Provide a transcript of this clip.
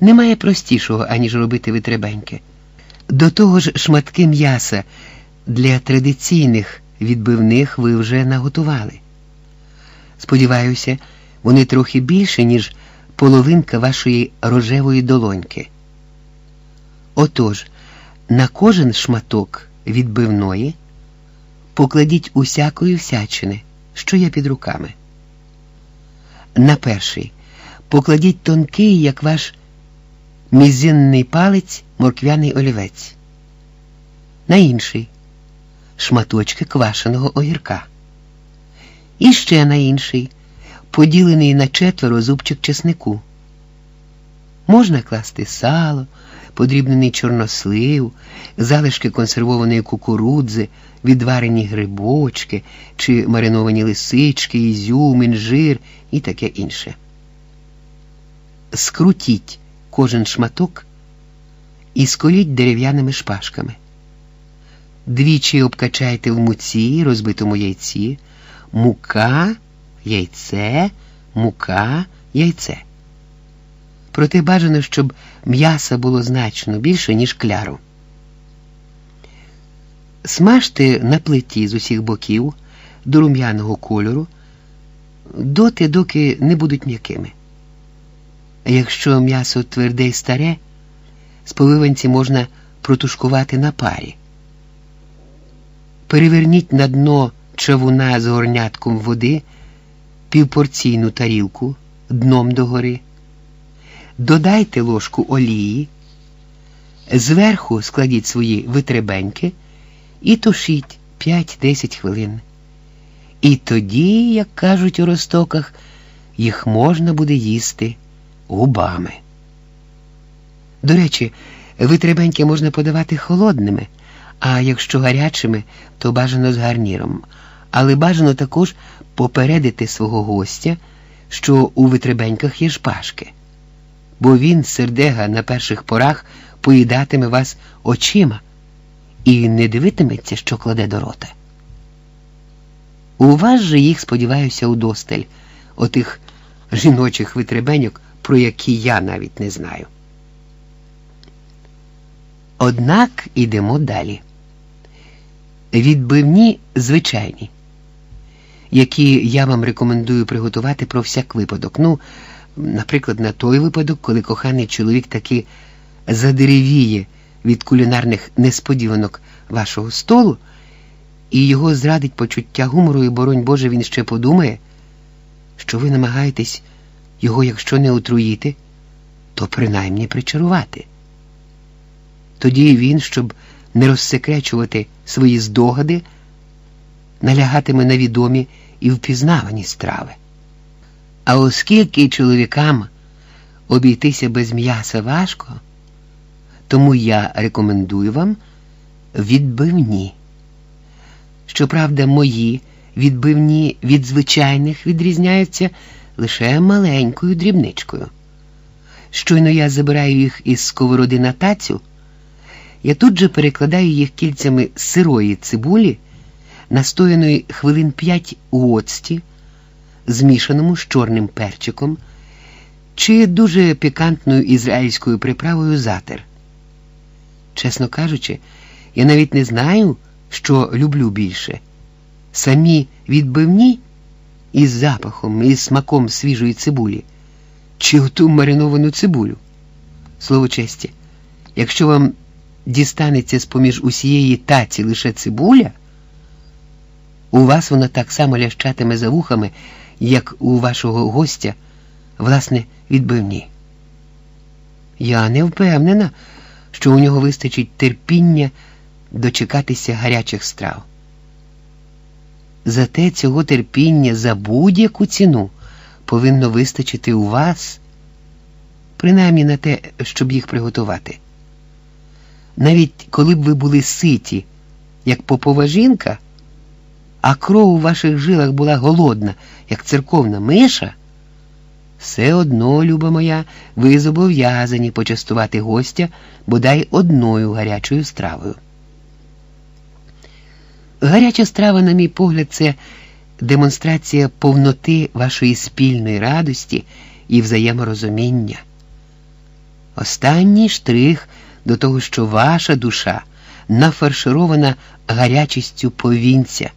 Немає простішого, аніж робити витребеньки. До того ж, шматки м'яса для традиційних відбивних ви вже наготували. Сподіваюся, вони трохи більше, ніж половинка вашої рожевої долоньки. Отож, на кожен шматок відбивної покладіть усякої всячини, що є під руками. На перший покладіть тонкий, як ваш мізинний палець, морквяний олівець. На інший шматочки квашеного огірка. І ще на інший, поділений на четверо зубчик чеснику. Можна класти сало, подрібнений чорнослив, залишки консервованої кукурудзи, відварені грибочки чи мариновані лисички, ізюм, інжир і таке інше. Скрутіть кожен шматок і сколіть дерев'яними шпажками. Двічі обкачайте в муці, розбитому яйці, мука, яйце, мука, яйце. Проте бажано, щоб м'яса було значно більше, ніж кляру. Смажте на плиті з усіх боків до рум'яного кольору, доти, доки не будуть м'якими. Якщо м'ясо тверде й старе, сповиванці можна протушкувати на парі. Переверніть на дно чавуна з горнятком води півпорційну тарілку дном догори, додайте ложку олії, зверху складіть свої витребеньки і тушіть 5-10 хвилин. І тоді, як кажуть у ростоках, їх можна буде їсти губами. До речі, витребеньки можна подавати холодними, а якщо гарячими, то бажано з гарніром. Але бажано також попередити свого гостя, що у витребеньках є шпажки, бо він, сердега, на перших порах поїдатиме вас очима і не дивитиметься, що кладе до рота. У вас же їх, сподіваюся, удосталь, отих жіночих витребеньок, про які я навіть не знаю. Однак ідемо далі. Відбивні звичайні, які я вам рекомендую приготувати про всяк випадок. Ну, наприклад, на той випадок, коли коханий чоловік таки задеревіє від кулінарних несподіванок вашого столу, і його зрадить почуття гумору, і, боронь Боже, він ще подумає, що ви намагаєтесь його, якщо не отруїти, то принаймні причарувати. Тоді він, щоб не розсекречувати свої здогади, налягатиме на відомі і впізнавані страви. А оскільки чоловікам обійтися без м'яса важко, тому я рекомендую вам відбивні. Щоправда, мої відбивні від звичайних відрізняються лише маленькою дрібничкою. Щойно я забираю їх із сковороди на тацю, я тут же перекладаю їх кільцями сирої цибулі, настояної хвилин п'ять у оцті, змішаному з чорним перчиком чи дуже пікантною ізраїльською приправою затер. Чесно кажучи, я навіть не знаю, що люблю більше. Самі відбивні із запахом, із смаком свіжої цибулі, чи оту мариновану цибулю. Слово честі, якщо вам дістанеться з-поміж усієї таці лише цибуля, у вас вона так само лящатиме за вухами, як у вашого гостя, власне, відбивні. Я не впевнена, що у нього вистачить терпіння дочекатися гарячих страв. Зате цього терпіння за будь-яку ціну повинно вистачити у вас, принаймні на те, щоб їх приготувати. Навіть коли б ви були ситі, як попова жінка, а кров у ваших жилах була голодна, як церковна миша, все одно, люба моя, ви зобов'язані почастувати гостя бодай одною гарячою стравою. Гаряча страва, на мій погляд, це демонстрація повноти вашої спільної радості і взаєморозуміння. Останній штрих до того, що ваша душа нафарширована гарячістю повінця.